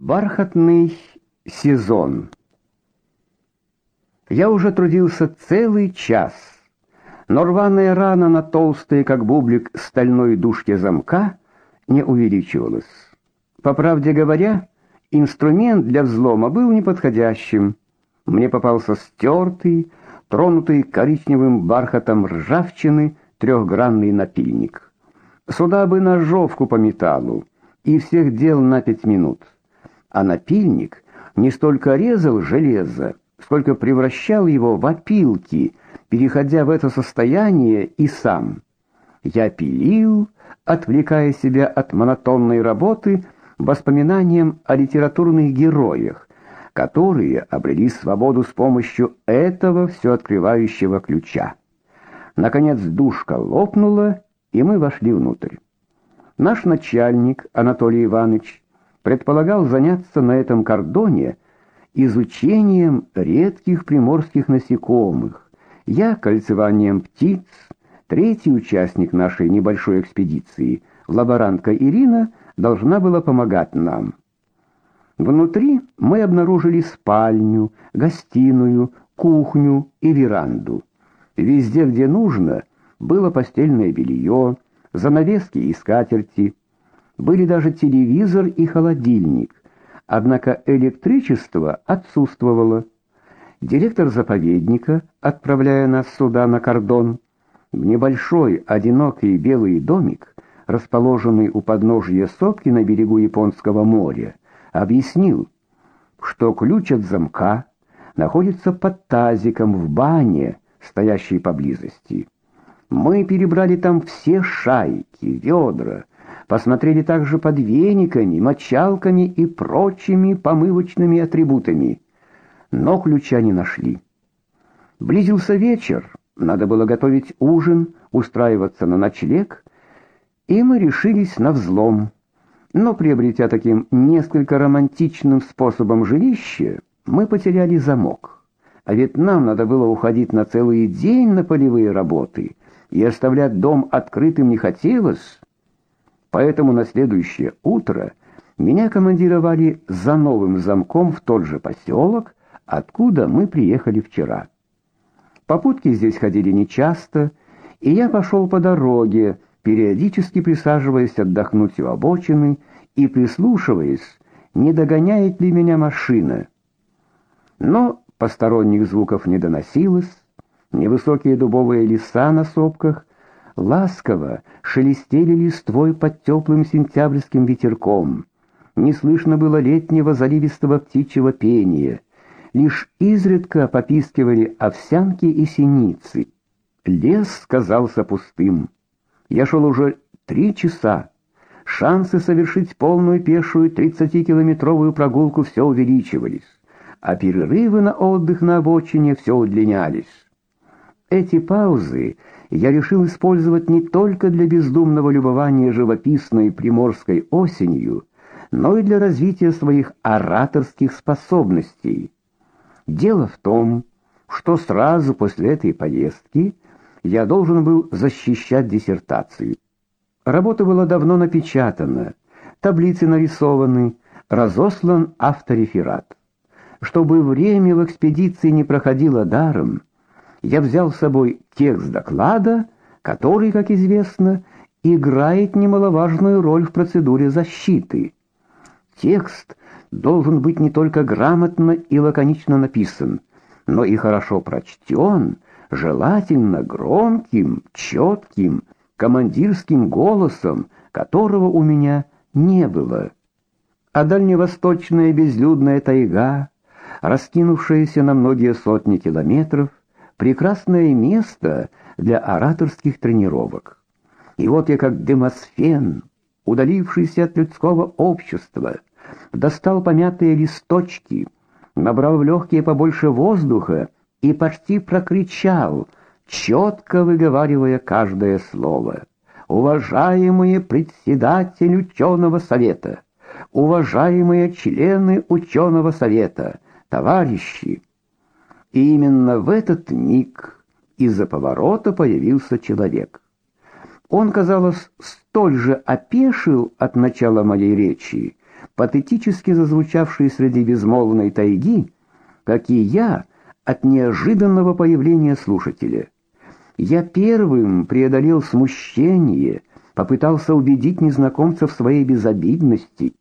Бархатный сезон. Я уже трудился целый час, но рваная рана на толстой, как бублик, стальной дужке замка не увеличивалась. По правде говоря, инструмент для взлома был неподходящим. Мне попался стертый, тронутый коричневым бархатом ржавчины трехгранный напильник. Сюда бы ножовку по металлу и всех дел на пять минут а напильник не столько резал железо, сколько превращал его в опилки, переходя в это состояние и сам. Я пилил, отвлекая себя от монотонной работы воспоминанием о литературных героях, которые обрели свободу с помощью этого все открывающего ключа. Наконец душка лопнула, и мы вошли внутрь. Наш начальник Анатолий Иванович предполагал заняться на этом кордоне изучением редких приморских насекомых, я кольцеванием птиц, третий участник нашей небольшой экспедиции, лаборантка Ирина, должна была помогать нам. Внутри мы обнаружили спальню, гостиную, кухню и веранду. Везде, где нужно, было постельное белье, занавески и скатерти, были даже телевизор и холодильник, однако электричество отсутствовало. Директор заповедника, отправляя нас сюда на кордон, в небольшой одинокий белый домик, расположенный у подножья сопки на берегу Японского моря, объяснил, что ключ от замка находится под тазиком в бане, стоящей поблизости. Мы перебрали там все шайки, ведра, посмотрели также под вениками, мочалками и прочими помывочными атрибутами, но ключа не нашли. Близился вечер, надо было готовить ужин, устраиваться на ночлег, и мы решились на взлом. Но приобретя таким несколько романтичным способом жилище, мы потеряли замок. А ведь нам надо было уходить на целый день на полевые работы, и оставлять дом открытым не хотелось. Поэтому на следующее утро меня командировали за новым замком в тот же поселок, откуда мы приехали вчера. Попутки здесь ходили нечасто, и я пошел по дороге, периодически присаживаясь отдохнуть у обочины и прислушиваясь, не догоняет ли меня машина. Но посторонних звуков не доносилось, невысокие дубовые леса на сопках ласково шелестели листвой под теплым сентябрьским ветерком. Не слышно было летнего заливистого птичьего пения. Лишь изредка попискивали овсянки и синицы. Лес казался пустым. Я шел уже три часа. Шансы совершить полную пешую 30-километровую прогулку все увеличивались, а перерывы на отдых на обочине все удлинялись. Эти паузы я решил использовать не только для бездумного любования живописной приморской осенью, но и для развития своих ораторских способностей. Дело в том, что сразу после этой поездки я должен был защищать диссертацию. Работа была давно напечатана, таблицы нарисованы, разослан автореферат. Чтобы время в экспедиции не проходило даром, я взял с собой текст доклада, который, как известно, играет немаловажную роль в процедуре защиты. Текст должен быть не только грамотно и лаконично написан, но и хорошо прочтен, желательно громким, четким, командирским голосом, которого у меня не было. А дальневосточная безлюдная тайга, раскинувшаяся на многие сотни километров, прекрасное место для ораторских тренировок. И вот я как Демосфен, удалившийся от людского общества, достал помятые листочки, набрал в легкие побольше воздуха и почти прокричал, четко выговаривая каждое слово. Уважаемые председатель ученого совета, уважаемые члены ученого совета, товарищи, и именно в этот миг из-за поворота появился человек. Он, казалось, столь же опешил от начала моей речи, патетически зазвучавший среди безмолвной тайги, как и я от неожиданного появления слушателя. Я первым преодолел смущение, попытался убедить незнакомца в своей безобидности,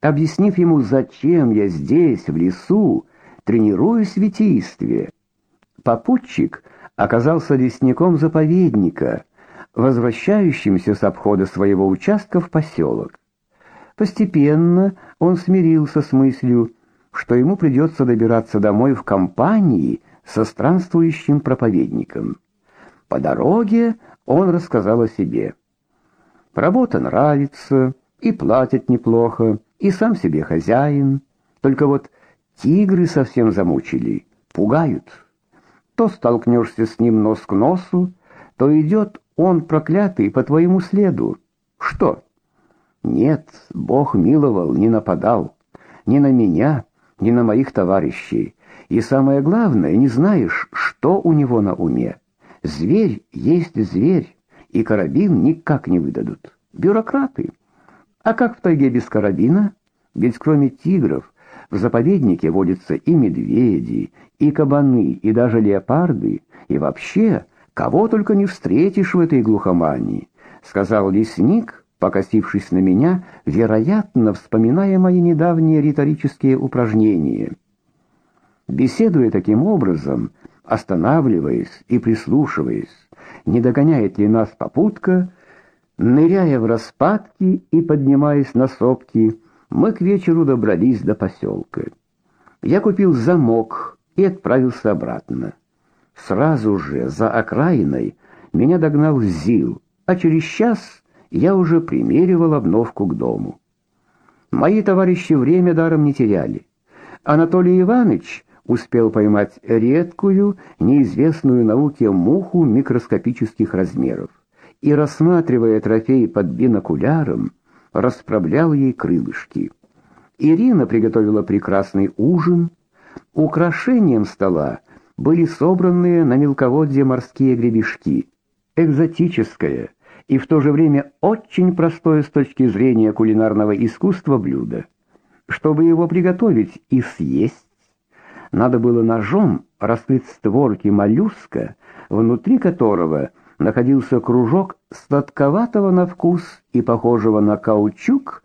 объяснив ему, зачем я здесь, в лесу, тренируюсь в витийстве. Попутчик оказался лесником заповедника, возвращающимся с обхода своего участка в поселок. Постепенно он смирился с мыслью, что ему придется добираться домой в компании со странствующим проповедником. По дороге он рассказал о себе. Работа нравится, и платят неплохо, и сам себе хозяин. Только вот тигры совсем замучили, пугают. То столкнешься с ним нос к носу, то идет он проклятый по твоему следу. Что? Нет, Бог миловал, не нападал. Ни на меня, ни на моих товарищей. И самое главное, не знаешь, что у него на уме. Зверь есть зверь, и карабин никак не выдадут. Бюрократы. А как в тайге без карабина? Ведь кроме тигров в заповеднике водятся и медведи, и кабаны, и даже леопарды, и вообще, кого только не встретишь в этой глухомании, сказал лесник, покосившись на меня, вероятно, вспоминая мои недавние риторические упражнения. Беседуя таким образом, останавливаясь и прислушиваясь, не догоняет ли нас попутка, ныряя в распадки и поднимаясь на сопки, мы к вечеру добрались до поселка. Я купил замок и отправился обратно. Сразу же за окраиной меня догнал Зил, а через час я уже примеривал обновку к дому. Мои товарищи время даром не теряли. Анатолий Иванович успел поймать редкую, неизвестную науке муху микроскопических размеров и, рассматривая трофей под бинокуляром, расправлял ей крылышки. Ирина приготовила прекрасный ужин. Украшением стола были собранные на мелководье морские гребешки. Экзотическое и в то же время очень простое с точки зрения кулинарного искусства блюдо. Чтобы его приготовить и съесть, надо было ножом раскрыть створки моллюска, внутри которого находился кружок сладковатого на вкус и похожего на каучук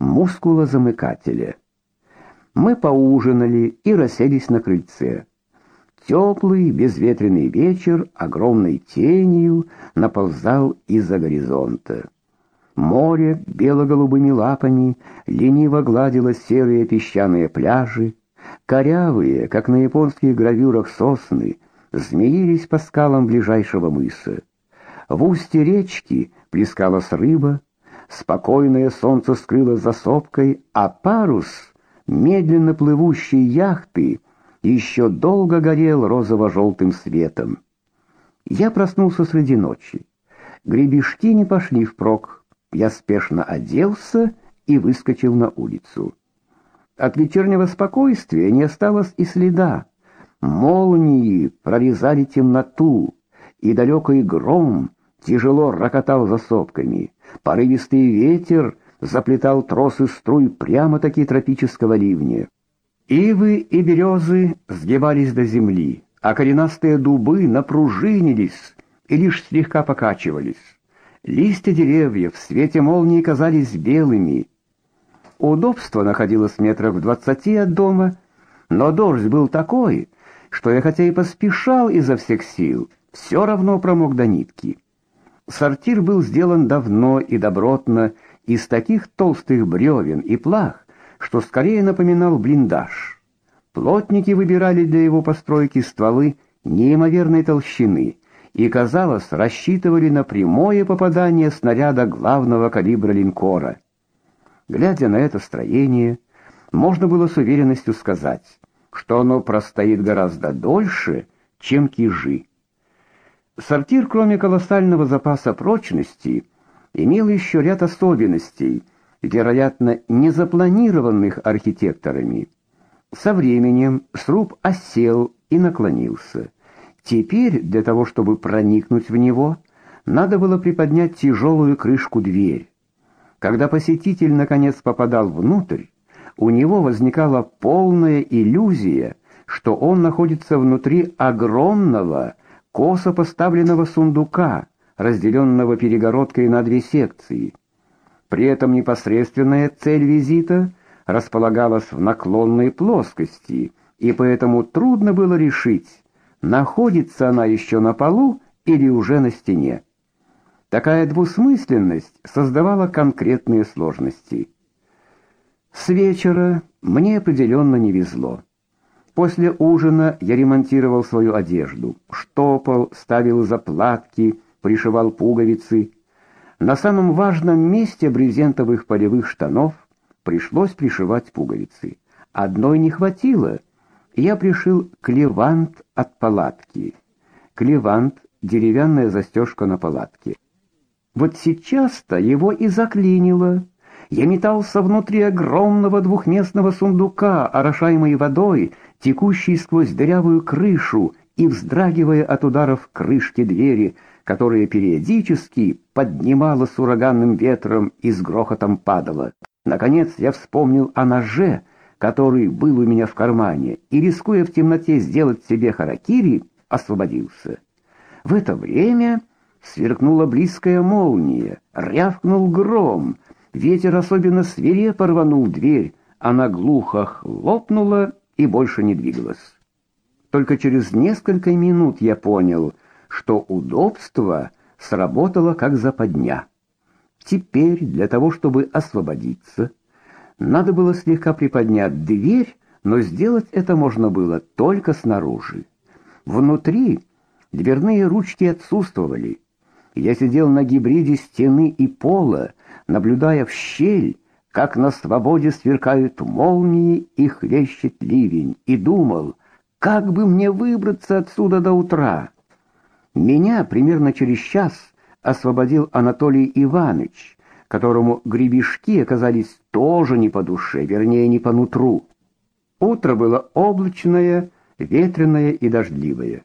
мускулозамыкателя. Мы поужинали и расселись на крыльце. Теплый, безветренный вечер огромной тенью наползал из-за горизонта. Море бело-голубыми лапами лениво гладило серые песчаные пляжи, корявые, как на японских гравюрах сосны, змеились по скалам ближайшего мыса. В устье речки плескалась рыба, спокойное солнце скрылось за сопкой, а парус медленно плывущей яхты еще долго горел розово-желтым светом. Я проснулся среди ночи. Гребешки не пошли впрок. Я спешно оделся и выскочил на улицу. От вечернего спокойствия не осталось и следа. Молнии прорезали темноту, и далекий гром тяжело рокотал за сопками. Порывистый ветер заплетал тросы струй прямо-таки тропического ливня. Ивы и березы сгибались до земли, а коренастые дубы напружинились и лишь слегка покачивались. Листья деревьев в свете молнии казались белыми. Удобство находилось метрах в двадцати от дома, но дождь был такой, что я хотя и поспешал изо всех сил, все равно промок до нитки. Сортир был сделан давно и добротно из таких толстых бревен и плах, что скорее напоминал блиндаж. Плотники выбирали для его постройки стволы неимоверной толщины и, казалось, рассчитывали на прямое попадание снаряда главного калибра линкора. Глядя на это строение, можно было с уверенностью сказать, что оно простоит гораздо дольше, чем кижи. Сортир, кроме колоссального запаса прочности, имел еще ряд особенностей, вероятно, не запланированных архитекторами. Со временем сруб осел и наклонился. Теперь для того, чтобы проникнуть в него, надо было приподнять тяжелую крышку дверь. Когда посетитель наконец попадал внутрь, у него возникала полная иллюзия, что он находится внутри огромного, косо поставленного сундука, разделенного перегородкой на две секции. При этом непосредственная цель визита располагалась в наклонной плоскости, и поэтому трудно было решить, находится она еще на полу или уже на стене. Такая двусмысленность создавала конкретные сложности. С вечера мне определенно не везло. После ужина я ремонтировал свою одежду, штопал, ставил заплатки, пришивал пуговицы. На самом важном месте брезентовых полевых штанов пришлось пришивать пуговицы. Одной не хватило. Я пришил клевант от палатки. Клевант деревянная застежка на палатке. Вот сейчас-то его и заклинило. Я метался внутри огромного двухместного сундука, орошаемый водой, текущей сквозь дырявую крышу и вздрагивая от ударов крышки двери, которая периодически поднималась с ураганным ветром и с грохотом падала. Наконец я вспомнил о ноже, который был у меня в кармане, и, рискуя в темноте сделать себе харакири, освободился. В это время сверкнула близкая молния, рявкнул гром, Ветер особенно свирепо рванул дверь, она глухо хлопнула и больше не двигалась. Только через несколько минут я понял, что удобство сработало как западня. Теперь для того, чтобы освободиться, надо было слегка приподнять дверь, но сделать это можно было только снаружи. Внутри дверные ручки отсутствовали. Я сидел на гибриде стены и пола, наблюдая в щель, как на свободе сверкают молнии и хлещет ливень, и думал, как бы мне выбраться отсюда до утра. Меня примерно через час освободил Анатолий Иванович, которому гребешки оказались тоже не по душе, вернее, не по нутру. Утро было облачное, ветреное и дождливое.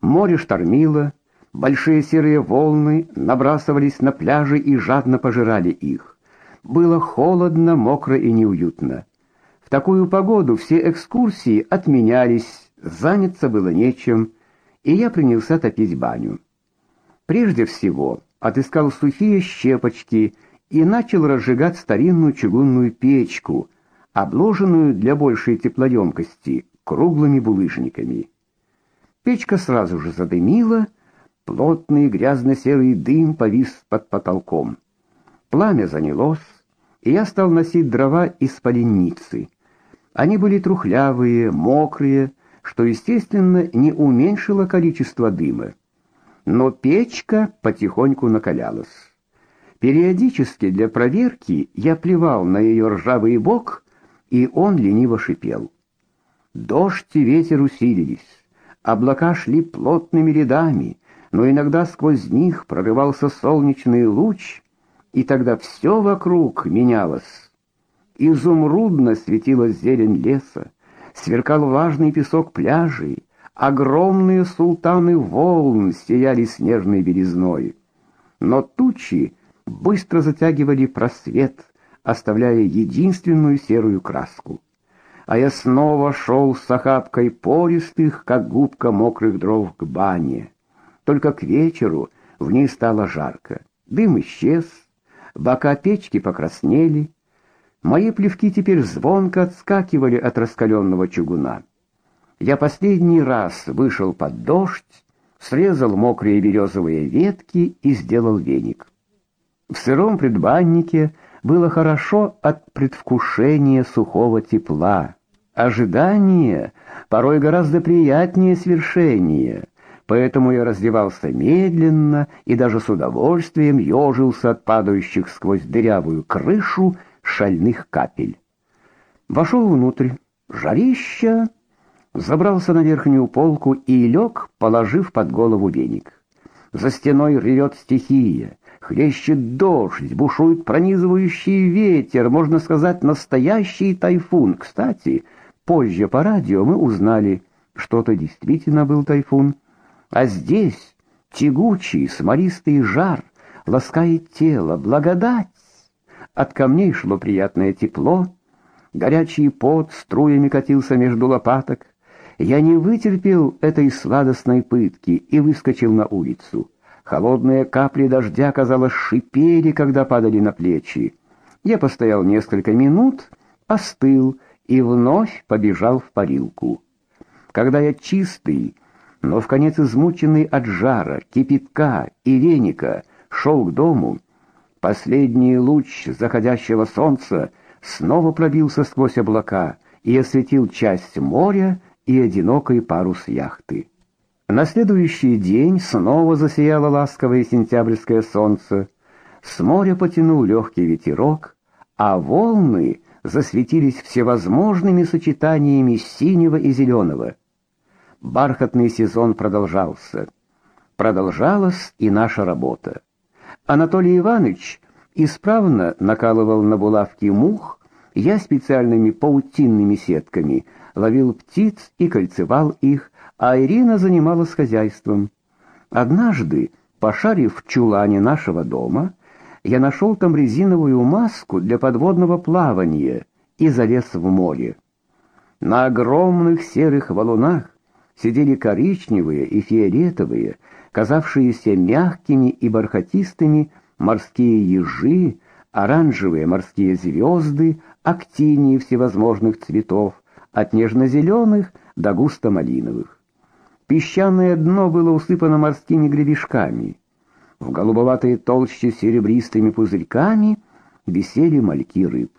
Море штормило, Большие серые волны набрасывались на пляжи и жадно пожирали их. Было холодно, мокро и неуютно. В такую погоду все экскурсии отменялись, заняться было нечем, и я принялся топить баню. Прежде всего, отыскал сухие щепочки и начал разжигать старинную чугунную печку, обложенную для большей теплоемкости круглыми булыжниками. Печка сразу же задымила, Плотный грязно-серый дым повис под потолком. Пламя занялось, и я стал носить дрова из поленницы. Они были трухлявые, мокрые, что, естественно, не уменьшило количество дыма. Но печка потихоньку накалялась. Периодически для проверки я плевал на ее ржавый бок, и он лениво шипел. Дождь и ветер усилились, облака шли плотными рядами, но иногда сквозь них прорывался солнечный луч, и тогда все вокруг менялось. Изумрудно светилась зелень леса, сверкал влажный песок пляжей, огромные султаны волн сияли снежной белизной. Но тучи быстро затягивали просвет, оставляя единственную серую краску. А я снова шел с охапкой пористых, как губка мокрых дров к бане. Только к вечеру в ней стало жарко. Дым исчез, бока печки покраснели. Мои плевки теперь звонко отскакивали от раскаленного чугуна. Я последний раз вышел под дождь, срезал мокрые березовые ветки и сделал веник. В сыром предбаннике было хорошо от предвкушения сухого тепла. Ожидание порой гораздо приятнее свершения поэтому я раздевался медленно и даже с удовольствием ежился от падающих сквозь дырявую крышу шальных капель. Вошел внутрь, жарища, забрался на верхнюю полку и лег, положив под голову веник. За стеной ревет стихия, хлещет дождь, бушует пронизывающий ветер, можно сказать, настоящий тайфун. Кстати, позже по радио мы узнали, что это действительно был тайфун. А здесь тягучий, смолистый жар ласкает тело, благодать. От камней шло приятное тепло, Горячий пот струями катился между лопаток. Я не вытерпел этой сладостной пытки и выскочил на улицу. Холодные капли дождя, казалось, шипели, когда падали на плечи. Я постоял несколько минут, остыл и вновь побежал в парилку. Когда я чистый, но в конец измученный от жара, кипятка и веника, шел к дому, последний луч заходящего солнца снова пробился сквозь облака и осветил часть моря и одинокий парус яхты. На следующий день снова засияло ласковое сентябрьское солнце, с моря потянул легкий ветерок, а волны засветились всевозможными сочетаниями синего и зеленого. Бархатный сезон продолжался. Продолжалась и наша работа. Анатолий Иванович исправно накалывал на булавки мух, я специальными паутинными сетками ловил птиц и кольцевал их, а Ирина занималась хозяйством. Однажды, пошарив в чулане нашего дома, я нашел там резиновую маску для подводного плавания и залез в море. На огромных серых валунах сидели коричневые и фиолетовые, казавшиеся мягкими и бархатистыми морские ежи, оранжевые морские звезды, актинии всевозможных цветов, от нежно-зеленых до густо-малиновых. Песчаное дно было усыпано морскими гребешками. В голубоватой толще серебристыми пузырьками висели мальки рыб.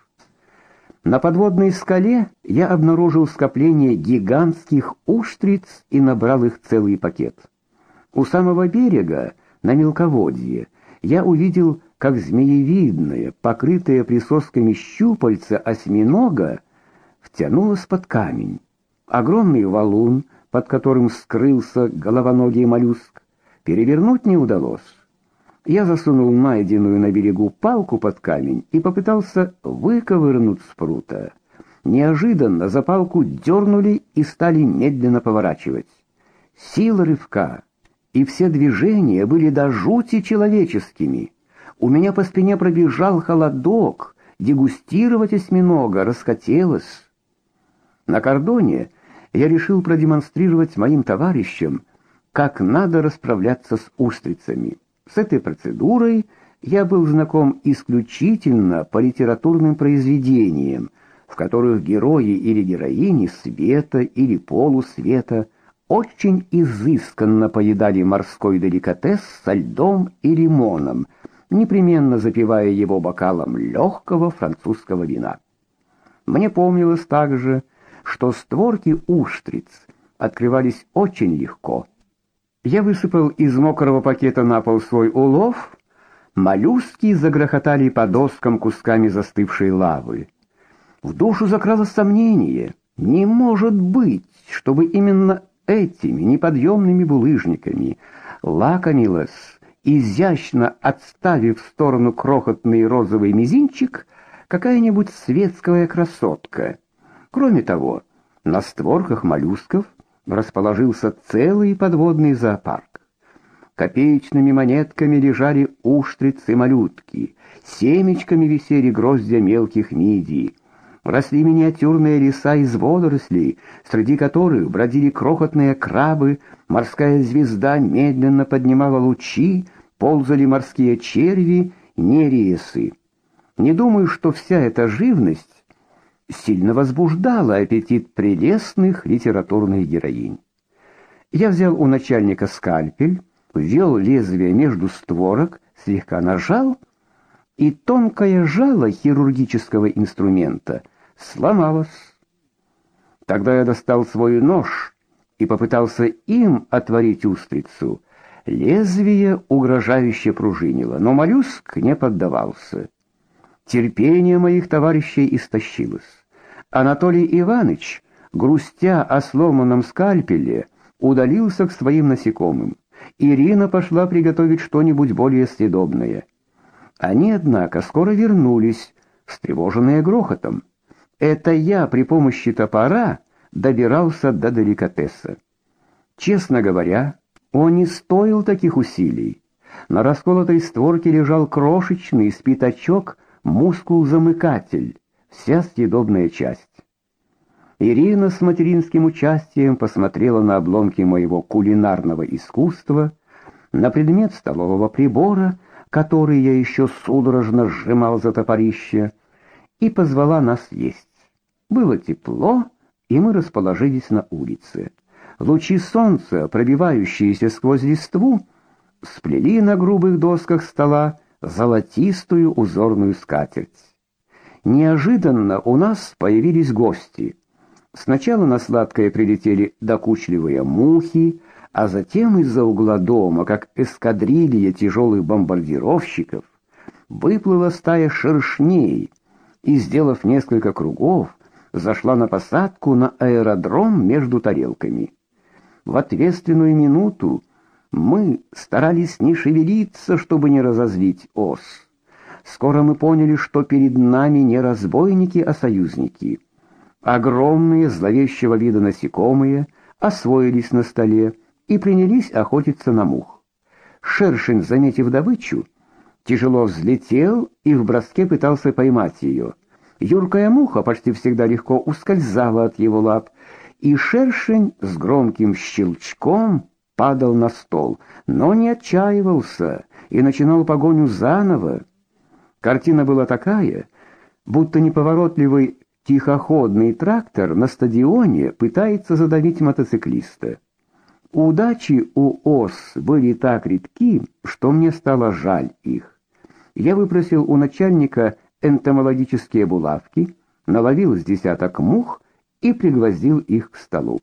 На подводной скале я обнаружил скопление гигантских устриц и набрал их целый пакет. У самого берега, на мелководье, я увидел, как змеевидное, покрытое присосками щупальце осьминога втянулось под камень. Огромный валун, под которым скрылся головоногий моллюск, перевернуть не удалось. Я засунул найденную на берегу палку под камень и попытался выковырнуть с прута. Неожиданно за палку дернули и стали медленно поворачивать. Сила рывка и все движения были до жути человеческими. У меня по спине пробежал холодок, дегустировать осьминога расхотелось. На кордоне я решил продемонстрировать моим товарищам, как надо расправляться с устрицами. С этой процедурой я был знаком исключительно по литературным произведениям, в которых герои или героини света или полусвета очень изысканно поедали морской деликатес со льдом и лимоном, непременно запивая его бокалом легкого французского вина. Мне помнилось также, что створки устриц открывались очень легко. Я высыпал из мокрого пакета на пол свой улов. Моллюски загрохотали по доскам кусками застывшей лавы. В душу закралось сомнение. Не может быть, чтобы именно этими неподъемными булыжниками лакомилась, изящно отставив в сторону крохотный розовый мизинчик, какая-нибудь светская красотка. Кроме того, на створках моллюсков расположился целый подводный зоопарк. Копеечными монетками лежали устрицы малютки, семечками висели гроздья мелких мидий, росли миниатюрные леса из водорослей, среди которых бродили крохотные крабы, морская звезда медленно поднимала лучи, ползали морские черви, нересы. Не думаю, что вся эта живность сильно возбуждала аппетит прелестных литературных героинь. Я взял у начальника скальпель, ввел лезвие между створок, слегка нажал, и тонкое жало хирургического инструмента сломалось. Тогда я достал свой нож и попытался им отворить устрицу. Лезвие угрожающе пружинило, но моллюск не поддавался. Терпение моих товарищей истощилось. Анатолий Иванович, грустя о сломанном скальпеле, удалился к своим насекомым. Ирина пошла приготовить что-нибудь более съедобное. Они, однако, скоро вернулись, встревоженные грохотом. Это я при помощи топора добирался до деликатеса. Честно говоря, он не стоил таких усилий. На расколотой створке лежал крошечный спитачок мускул-замыкатель вся съедобная часть. Ирина с материнским участием посмотрела на обломки моего кулинарного искусства, на предмет столового прибора, который я еще судорожно сжимал за топорище, и позвала нас есть. Было тепло, и мы расположились на улице. Лучи солнца, пробивающиеся сквозь листву, сплели на грубых досках стола золотистую узорную скатерть. Неожиданно у нас появились гости. Сначала на сладкое прилетели докучливые мухи, а затем из-за угла дома, как эскадрилья тяжелых бомбардировщиков, выплыла стая шершней и, сделав несколько кругов, зашла на посадку на аэродром между тарелками. В ответственную минуту мы старались не шевелиться, чтобы не разозлить ос. Скоро мы поняли, что перед нами не разбойники, а союзники. Огромные зловещего вида насекомые освоились на столе и принялись охотиться на мух. Шершень, заметив добычу, тяжело взлетел и в броске пытался поймать ее. Юркая муха почти всегда легко ускользала от его лап, и шершень с громким щелчком падал на стол, но не отчаивался и начинал погоню заново. Картина была такая, будто неповоротливый тихоходный трактор на стадионе пытается задавить мотоциклиста. Удачи у ос были так редки, что мне стало жаль их. Я выпросил у начальника энтомологические булавки, наловил с десяток мух и пригвоздил их к столу.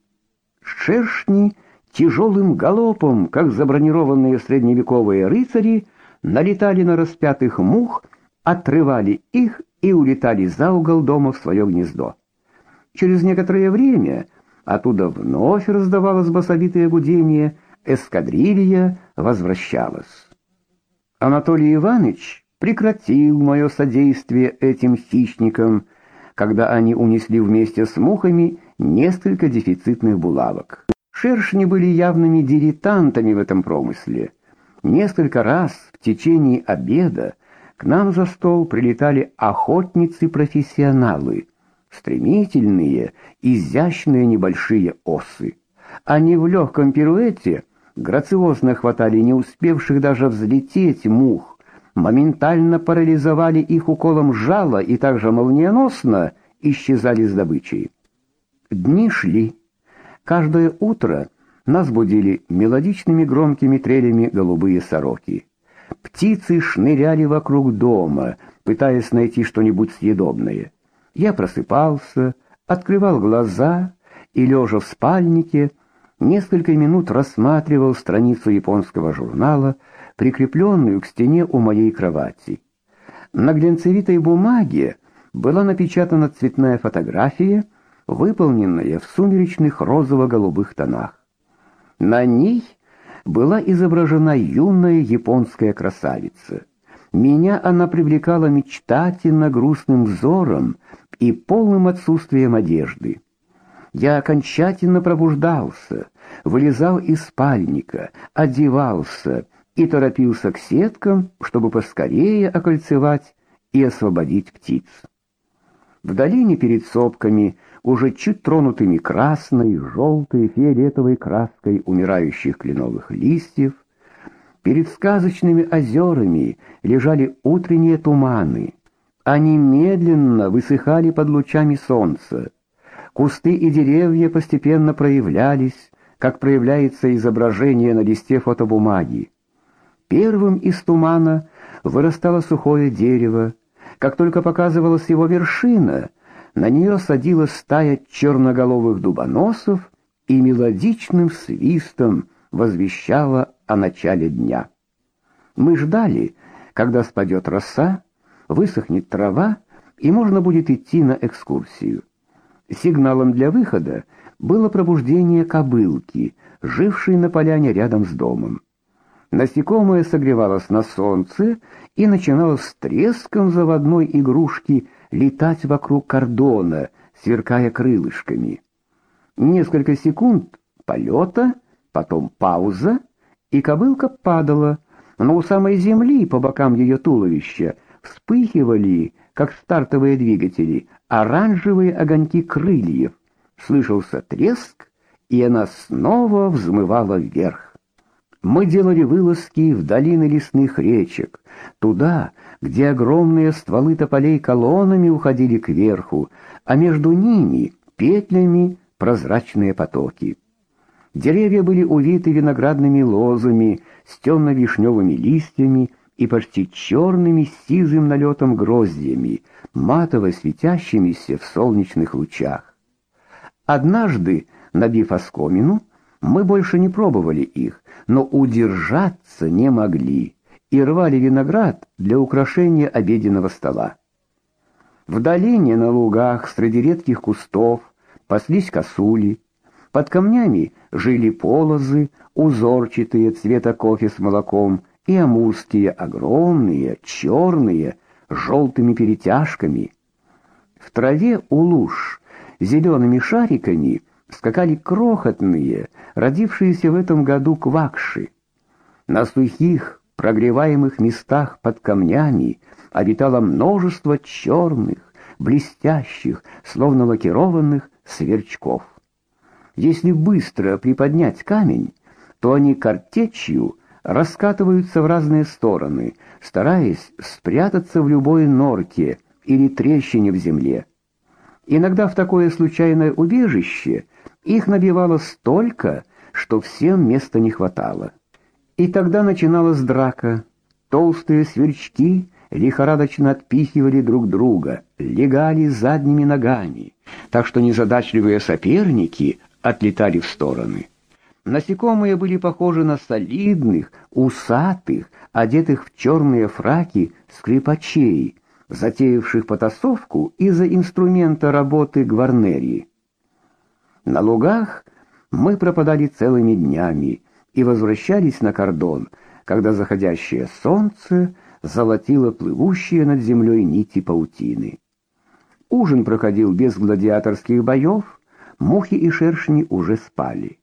Шершни тяжелым галопом, как забронированные средневековые рыцари, налетали на распятых мух, отрывали их и улетали за угол дома в свое гнездо. Через некоторое время оттуда вновь раздавалось басовитое гудение, эскадрилья возвращалась. Анатолий Иванович прекратил мое содействие этим хищникам, когда они унесли вместе с мухами несколько дефицитных булавок. Шершни были явными дилетантами в этом промысле. Несколько раз в течение обеда к нам за стол прилетали охотницы-профессионалы, стремительные, изящные небольшие осы. Они в легком пируэте грациозно хватали не успевших даже взлететь мух, моментально парализовали их уколом жала и также молниеносно исчезали с добычей. Дни шли. Каждое утро нас будили мелодичными громкими трелями голубые сороки. Птицы шныряли вокруг дома, пытаясь найти что-нибудь съедобное. Я просыпался, открывал глаза и, лежа в спальнике, несколько минут рассматривал страницу японского журнала, прикрепленную к стене у моей кровати. На глянцевитой бумаге была напечатана цветная фотография, выполненная в сумеречных розово-голубых тонах. На ней была изображена юная японская красавица. Меня она привлекала мечтательно грустным взором и полным отсутствием одежды. Я окончательно пробуждался, вылезал из спальника, одевался и торопился к сеткам, чтобы поскорее окольцевать и освободить птиц. В долине перед сопками, уже чуть тронутыми красной, желтой, фиолетовой краской умирающих кленовых листьев, перед сказочными озерами лежали утренние туманы. Они медленно высыхали под лучами солнца. Кусты и деревья постепенно проявлялись, как проявляется изображение на листе фотобумаги. Первым из тумана вырастало сухое дерево. Как только показывалась его вершина, на нее садилась стая черноголовых дубоносов и мелодичным свистом возвещала о начале дня. Мы ждали, когда спадет роса, высохнет трава, и можно будет идти на экскурсию. Сигналом для выхода было пробуждение кобылки, жившей на поляне рядом с домом. Насекомое согревалось на солнце и начинало с треском заводной игрушки летать вокруг кордона, сверкая крылышками. Несколько секунд полета, потом пауза, и кобылка падала, но у самой земли по бокам ее туловища вспыхивали, как стартовые двигатели, оранжевые огоньки крыльев. Слышался треск, и она снова взмывала вверх. Мы делали вылазки в долины лесных речек, туда, где огромные стволы тополей колоннами уходили кверху, а между ними петлями прозрачные потоки. Деревья были увиты виноградными лозами с темно-вишневыми листьями и почти черными с сизым налетом гроздьями, матово светящимися в солнечных лучах. Однажды, набив оскомину, мы больше не пробовали их, но удержаться не могли и рвали виноград для украшения обеденного стола. В долине на лугах среди редких кустов паслись косули, под камнями жили полозы, узорчатые цвета кофе с молоком, и амурские огромные, черные, с желтыми перетяжками. В траве у луж зелеными шариками скакали крохотные, родившиеся в этом году квакши. На сухих, прогреваемых местах под камнями обитало множество черных, блестящих, словно лакированных сверчков. Если быстро приподнять камень, то они картечью раскатываются в разные стороны, стараясь спрятаться в любой норке или трещине в земле. Иногда в такое случайное убежище их набивало столько, что всем места не хватало. И тогда начиналась драка. Толстые сверчки лихорадочно отпихивали друг друга, легали задними ногами, так что незадачливые соперники отлетали в стороны. Насекомые были похожи на солидных, усатых, одетых в черные фраки скрипачей, затеявших потасовку из-за инструмента работы гварнерии. На лугах мы пропадали целыми днями и возвращались на кордон, когда заходящее солнце золотило плывущие над землей нити паутины. Ужин проходил без гладиаторских боев, Мухи и шершни уже спали.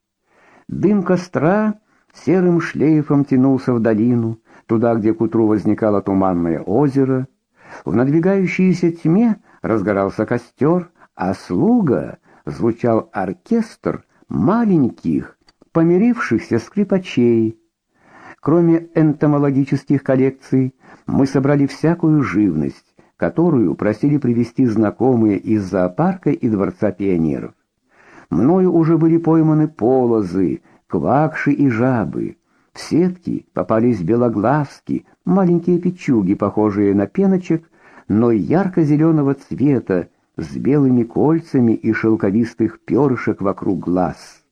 Дым костра серым шлейфом тянулся в долину, туда, где к утру возникало туманное озеро. В надвигающейся тьме разгорался костер, а слуга звучал оркестр маленьких, помирившихся скрипачей. Кроме энтомологических коллекций, мы собрали всякую живность, которую просили привезти знакомые из зоопарка и дворца пионеров. Мною уже были пойманы полозы, квакши и жабы. В сетки попались белоглазки, маленькие печуги, похожие на пеночек, но ярко-зеленого цвета, с белыми кольцами и шелковистых перышек вокруг глаз.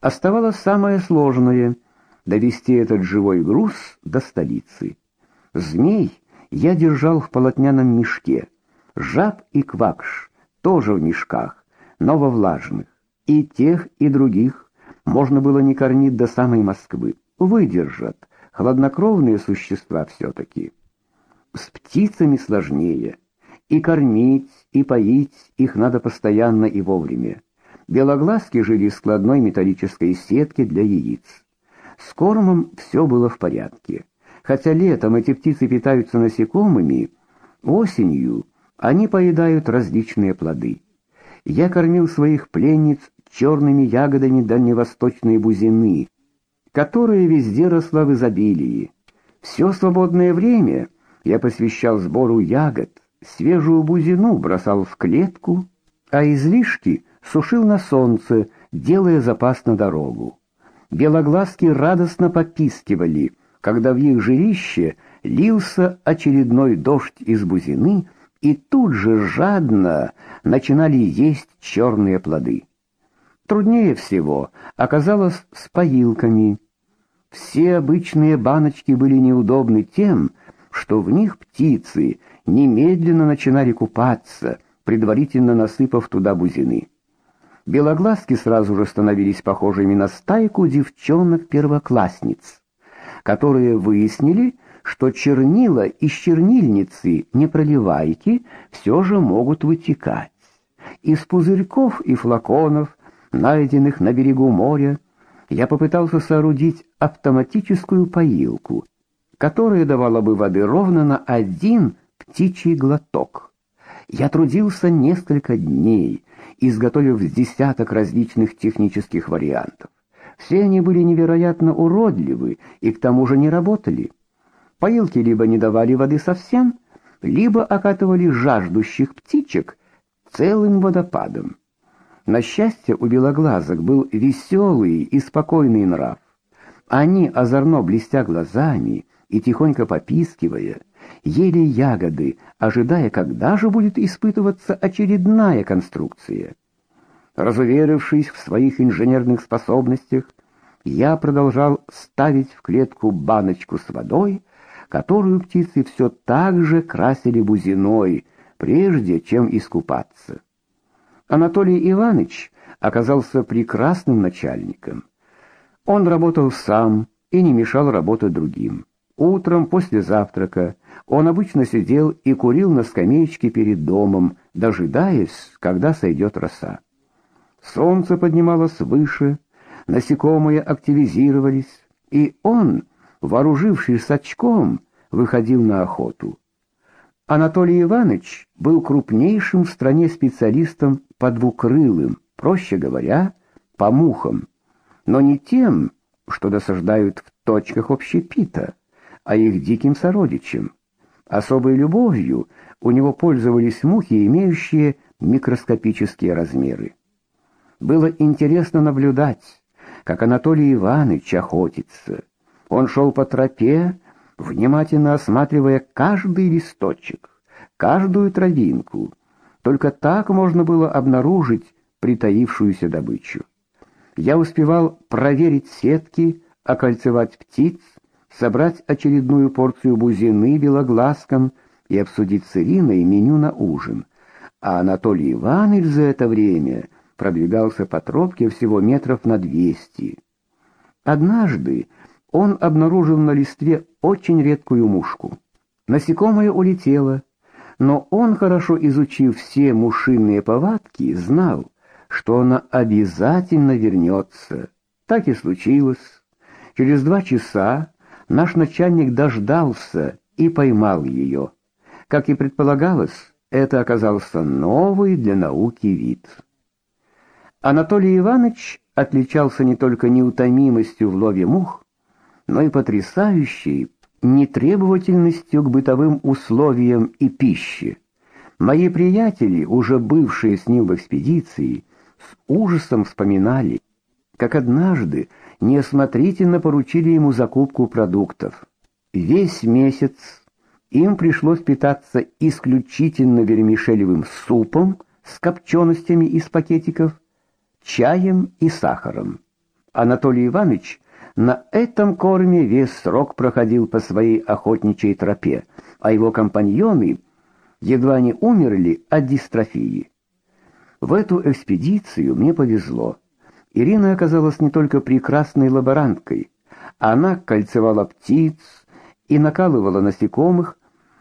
Оставалось самое сложное — довести этот живой груз до столицы. Змей я держал в полотняном мешке, жаб и квакш тоже в мешках но во влажных. И тех, и других можно было не кормить до самой Москвы. Выдержат, хладнокровные существа все-таки. С птицами сложнее. И кормить, и поить их надо постоянно и вовремя. Белоглазки жили в складной металлической сетке для яиц. С кормом все было в порядке. Хотя летом эти птицы питаются насекомыми, осенью они поедают различные плоды я кормил своих пленниц черными ягодами дальневосточной бузины, которая везде росла в изобилии. Все свободное время я посвящал сбору ягод, свежую бузину бросал в клетку, а излишки сушил на солнце, делая запас на дорогу. Белоглазки радостно попискивали, когда в их жилище лился очередной дождь из бузины, и тут же жадно начинали есть черные плоды. Труднее всего оказалось с поилками. Все обычные баночки были неудобны тем, что в них птицы немедленно начинали купаться, предварительно насыпав туда бузины. Белоглазки сразу же становились похожими на стайку девчонок-первоклассниц, которые выяснили, что чернила из чернильницы непроливайки все же могут вытекать. Из пузырьков и флаконов, найденных на берегу моря, я попытался соорудить автоматическую поилку, которое давало бы воды ровно на один птичий глоток. Я трудился несколько дней, изготовив десяток различных технических вариантов. Все они были невероятно уродливы и к тому же не работали. Поилки либо не давали воды совсем, либо окатывали жаждущих птичек целым водопадом. На счастье, у белоглазок был веселый и спокойный нрав. Они, озорно блестя глазами и тихонько попискивая, ели ягоды, ожидая, когда же будет испытываться очередная конструкция. Разуверившись в своих инженерных способностях, я продолжал ставить в клетку баночку с водой, которую птицы все так же красили бузиной, прежде чем искупаться. Анатолий Иванович оказался прекрасным начальником. Он работал сам и не мешал работать другим. Утром после завтрака он обычно сидел и курил на скамеечке перед домом, дожидаясь, когда сойдет роса. Солнце поднималось выше, насекомые активизировались, и он, вооружившись очком, выходил на охоту. Анатолий Иванович был крупнейшим в стране специалистом по двукрылым, проще говоря, по мухам, но не тем, что досаждают в точках общепита, а их диким сородичам. Особой любовью у него пользовались мухи, имеющие микроскопические размеры. Было интересно наблюдать, как Анатолий Иванович охотится. Он шел по тропе, внимательно осматривая каждый листочек, каждую травинку. Только так можно было обнаружить притаившуюся добычу. Я успевал проверить сетки, окольцевать птиц, собрать очередную порцию бузины белоглазком и обсудить с Ириной меню на ужин. А Анатолий Иванович за это время продвигался по тропке всего метров на двести. Однажды он обнаружил на листве очень редкую мушку. Насекомое улетело, но он, хорошо изучив все мушиные повадки, знал, что она обязательно вернется. Так и случилось. Через два часа наш начальник дождался и поймал ее. Как и предполагалось, это оказался новый для науки вид. Анатолий Иванович отличался не только неутомимостью в лове мух, но и потрясающей нетребовательностью к бытовым условиям и пище. Мои приятели, уже бывшие с ним в экспедиции, с ужасом вспоминали, как однажды неосмотрительно поручили ему закупку продуктов. Весь месяц им пришлось питаться исключительно вермишелевым супом с копченостями из пакетиков, чаем и сахаром. Анатолий Иванович на этом корме весь срок проходил по своей охотничьей тропе, а его компаньоны едва не умерли от дистрофии. В эту экспедицию мне повезло. Ирина оказалась не только прекрасной лаборанткой, она кольцевала птиц и накалывала насекомых,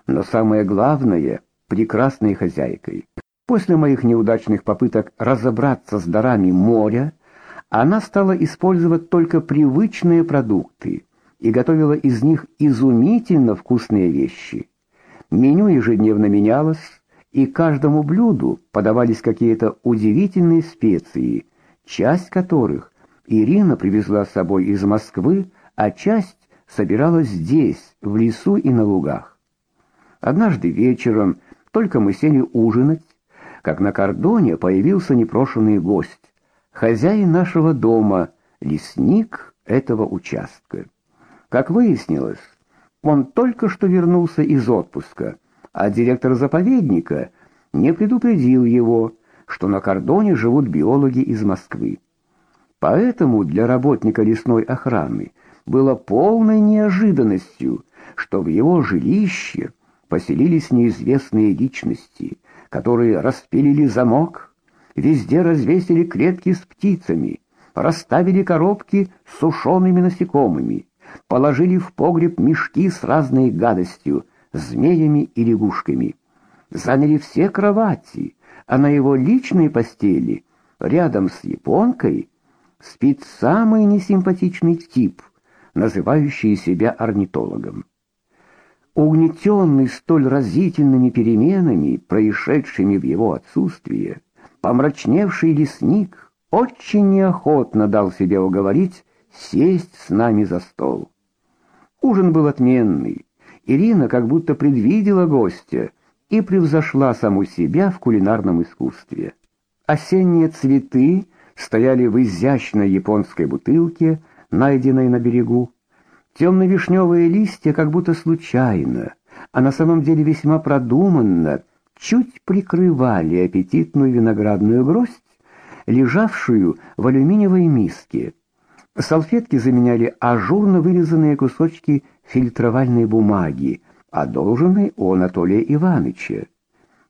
но самое главное прекрасной хозяйкой. После моих неудачных попыток разобраться с дарами моря, она стала использовать только привычные продукты и готовила из них изумительно вкусные вещи. Меню ежедневно менялось, и каждому блюду подавались какие-то удивительные специи, часть которых Ирина привезла с собой из Москвы, а часть собиралась здесь, в лесу и на лугах. Однажды вечером только мы сели ужинать, как на кордоне появился непрошенный гость хозяин нашего дома, лесник этого участка. Как выяснилось, он только что вернулся из отпуска, а директор заповедника не предупредил его, что на кордоне живут биологи из Москвы. Поэтому для работника лесной охраны было полной неожиданностью, что в его жилище поселились неизвестные личности, которые распилили замок, Везде развесили клетки с птицами, расставили коробки с сушеными насекомыми, положили в погреб мешки с разной гадостью, змеями и лягушками. Заняли все кровати, а на его личной постели, рядом с японкой, спит самый несимпатичный тип, называющий себя орнитологом. Угнетенный столь разительными переменами, происшедшими в его отсутствие, помрачневший лесник очень неохотно дал себе уговорить сесть с нами за стол. Ужин был отменный. Ирина как будто предвидела гостя и превзошла саму себя в кулинарном искусстве. Осенние цветы стояли в изящной японской бутылке, найденной на берегу. Темно-вишневые листья как будто случайно, а на самом деле весьма продуманно, чуть прикрывали аппетитную виноградную гроздь, лежавшую в алюминиевой миске. Салфетки заменяли ажурно вырезанные кусочки фильтровальной бумаги, одолженной у Анатолия Ивановича.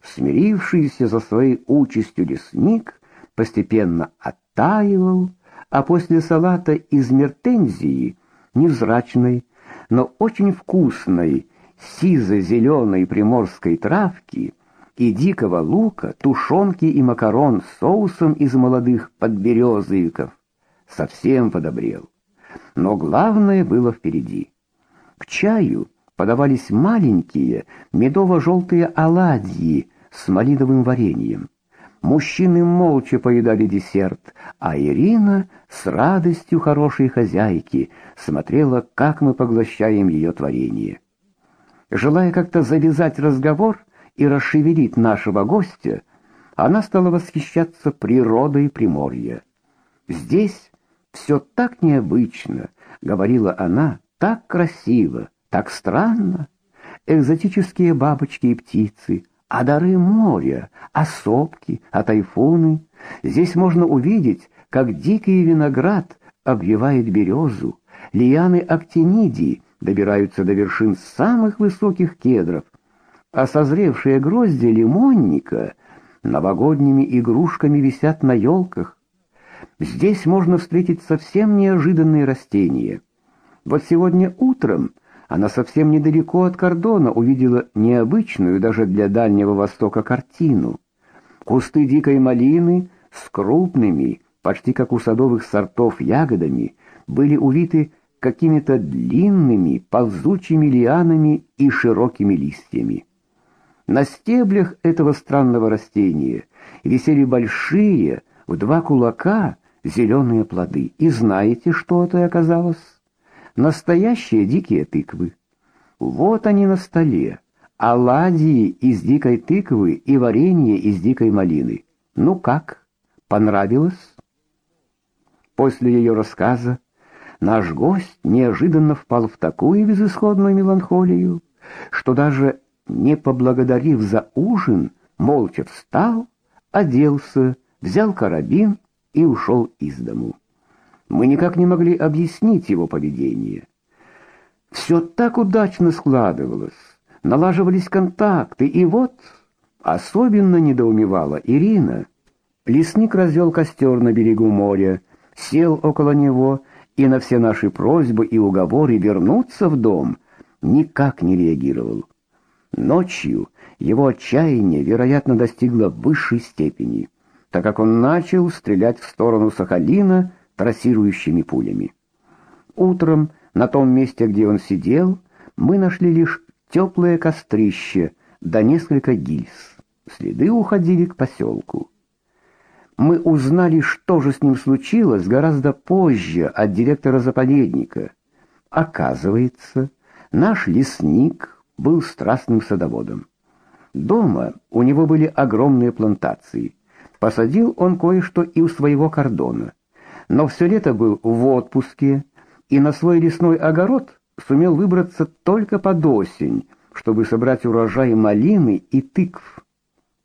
Смирившийся за своей участью лесник постепенно оттаивал, а после салата из мертензии – невзрачной, но очень вкусной сизо-зеленой приморской травки и дикого лука, тушенки и макарон с соусом из молодых подберезовиков совсем подобрел. Но главное было впереди. К чаю подавались маленькие медово-желтые оладьи с малиновым вареньем. Мужчины молча поедали десерт, а Ирина с радостью хорошей хозяйки смотрела, как мы поглощаем ее творение. Желая как-то завязать разговор и расшевелить нашего гостя, она стала восхищаться природой Приморья. Здесь все так необычно, говорила она, так красиво, так странно. Экзотические бабочки и птицы, а дары моря, а сопки, а тайфуны. Здесь можно увидеть, как дикий виноград обвивает березу, лианы актинидии добираются до вершин самых высоких кедров, а созревшие грозди лимонника новогодними игрушками висят на елках. Здесь можно встретить совсем неожиданные растения. Вот сегодня утром она совсем недалеко от кордона увидела необычную даже для Дальнего Востока картину. Кусты дикой малины с крупными, почти как у садовых сортов ягодами, были увиты какими-то длинными, ползучими лианами и широкими листьями. На стеблях этого странного растения висели большие, в два кулака, зеленые плоды. И знаете, что это оказалось? Настоящие дикие тыквы. Вот они на столе. Оладьи из дикой тыквы и варенье из дикой малины. Ну как? Понравилось? После ее рассказа наш гость неожиданно впал в такую безысходную меланхолию, что даже не поблагодарив за ужин, молча встал, оделся, взял карабин и ушел из дому. Мы никак не могли объяснить его поведение. Все так удачно складывалось, налаживались контакты, и вот особенно недоумевала Ирина. Лесник развел костер на берегу моря, сел около него и на все наши просьбы и уговоры вернуться в дом никак не реагировал. Ночью его отчаяние, вероятно, достигло высшей степени, так как он начал стрелять в сторону Сахалина трассирующими пулями. Утром на том месте, где он сидел, мы нашли лишь теплое кострище да несколько гильз. Следы уходили к поселку. Мы узнали, что же с ним случилось, гораздо позже от директора заповедника. Оказывается, наш лесник был страстным садоводом. Дома у него были огромные плантации. Посадил он кое-что и у своего кордона но все лето был в отпуске и на свой лесной огород сумел выбраться только под осень, чтобы собрать урожай малины и тыкв.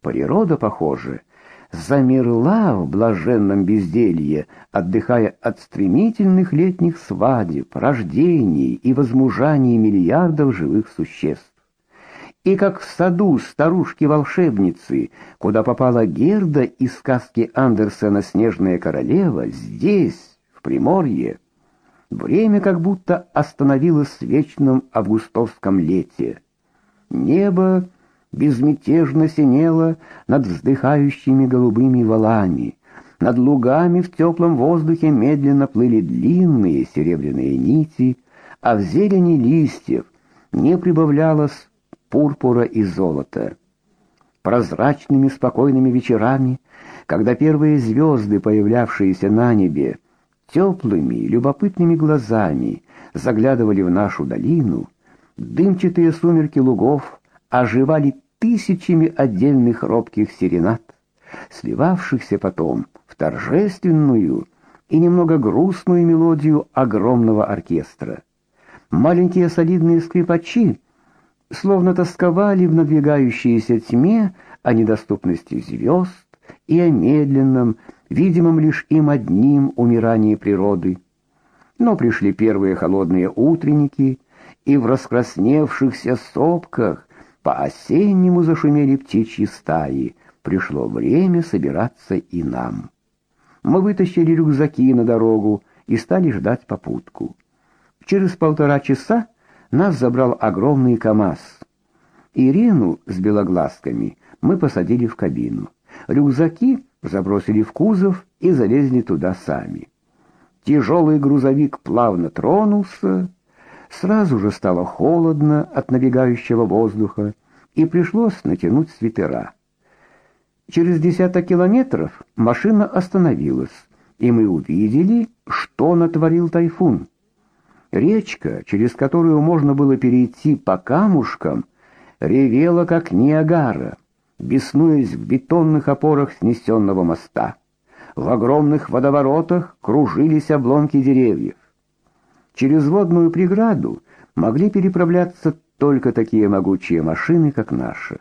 Природа, похоже, замерла в блаженном безделье, отдыхая от стремительных летних свадеб, рождений и возмужаний миллиардов живых существ и как в саду старушки-волшебницы, куда попала Герда из сказки Андерсена «Снежная королева», здесь, в Приморье, время как будто остановилось в вечном августовском лете. Небо безмятежно синело над вздыхающими голубыми валами, над лугами в теплом воздухе медленно плыли длинные серебряные нити, а в зелени листьев не прибавлялось пурпура и золота. Прозрачными спокойными вечерами, когда первые звезды, появлявшиеся на небе, теплыми, любопытными глазами заглядывали в нашу долину, дымчатые сумерки лугов оживали тысячами отдельных робких серенад, сливавшихся потом в торжественную и немного грустную мелодию огромного оркестра. Маленькие солидные скрипачи словно тосковали в надвигающейся тьме о недоступности звезд и о медленном, видимом лишь им одним умирании природы. Но пришли первые холодные утренники, и в раскрасневшихся сопках по-осеннему зашумели птичьи стаи. Пришло время собираться и нам. Мы вытащили рюкзаки на дорогу и стали ждать попутку. Через полтора часа нас забрал огромный КАМАЗ. Ирину с белоглазками мы посадили в кабину. Рюкзаки забросили в кузов и залезли туда сами. Тяжелый грузовик плавно тронулся, сразу же стало холодно от набегающего воздуха, и пришлось натянуть свитера. Через десяток километров машина остановилась, и мы увидели, что натворил тайфун. Речка, через которую можно было перейти по камушкам, ревела как Ниагара, беснуясь в бетонных опорах снесенного моста. В огромных водоворотах кружились обломки деревьев. Через водную преграду могли переправляться только такие могучие машины, как наша.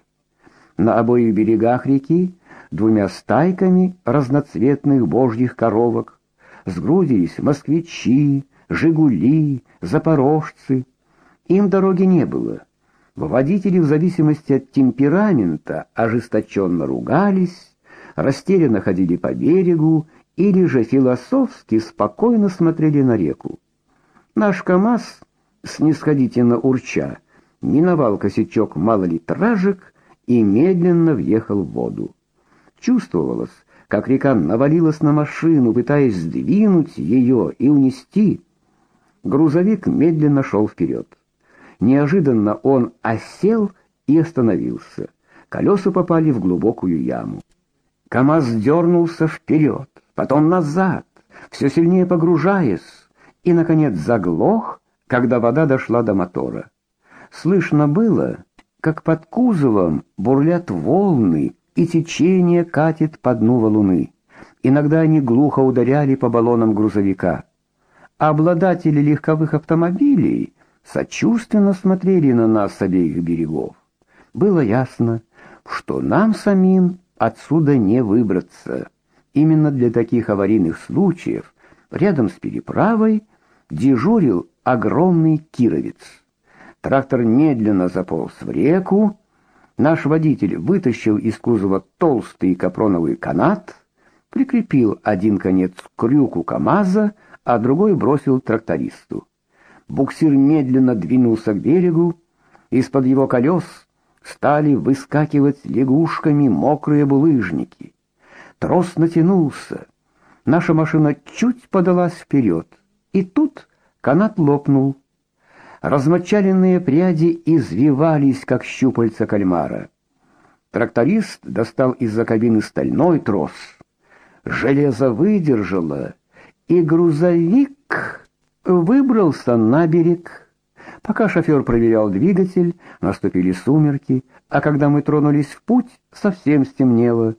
На обоих берегах реки двумя стайками разноцветных божьих коровок сгрудились москвичи, жигули, запорожцы. Им дороги не было. Водители в зависимости от темперамента ожесточенно ругались, растерянно ходили по берегу или же философски спокойно смотрели на реку. Наш КАМАЗ, снисходительно урча, миновал косячок малолитражек и медленно въехал в воду. Чувствовалось, как река навалилась на машину, пытаясь сдвинуть ее и унести. Грузовик медленно шел вперед. Неожиданно он осел и остановился. Колеса попали в глубокую яму. КамАЗ дернулся вперед, потом назад, все сильнее погружаясь, и наконец заглох, когда вода дошла до мотора. Слышно было, как под кузовом бурлят волны, и течение катит по дну валуны. Иногда они глухо ударяли по баллонам грузовика. Обладатели легковых автомобилей сочувственно смотрели на нас с обеих берегов. Было ясно, что нам самим отсюда не выбраться. Именно для таких аварийных случаев рядом с переправой дежурил огромный кировец. Трактор медленно заполз в реку. Наш водитель вытащил из кузова толстый капроновый канат, прикрепил один конец к крюку КамАЗа, а другой бросил трактористу. Буксир медленно двинулся к берегу, из-под его колес стали выскакивать лягушками мокрые булыжники. Трос натянулся. Наша машина чуть подалась вперед, и тут канат лопнул. Размочаленные пряди извивались, как щупальца кальмара. Тракторист достал из-за кабины стальной трос. Железо выдержало, и грузовик выбрался на берег. Пока шофер проверял двигатель, наступили сумерки, а когда мы тронулись в путь, совсем стемнело.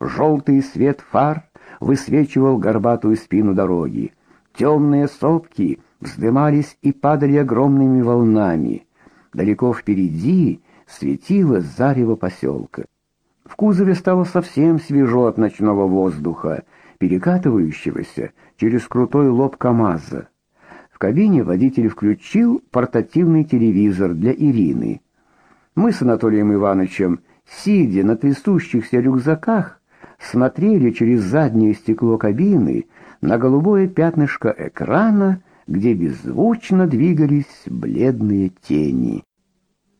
Желтый свет фар высвечивал горбатую спину дороги. Темные сопки вздымались и падали огромными волнами. Далеко впереди светило зарево поселка. В кузове стало совсем свежо от ночного воздуха, перекатывающегося через крутой лоб КамАЗа. В кабине водитель включил портативный телевизор для Ирины. Мы с Анатолием Ивановичем, сидя на трясущихся рюкзаках, смотрели через заднее стекло кабины на голубое пятнышко экрана, где беззвучно двигались бледные тени.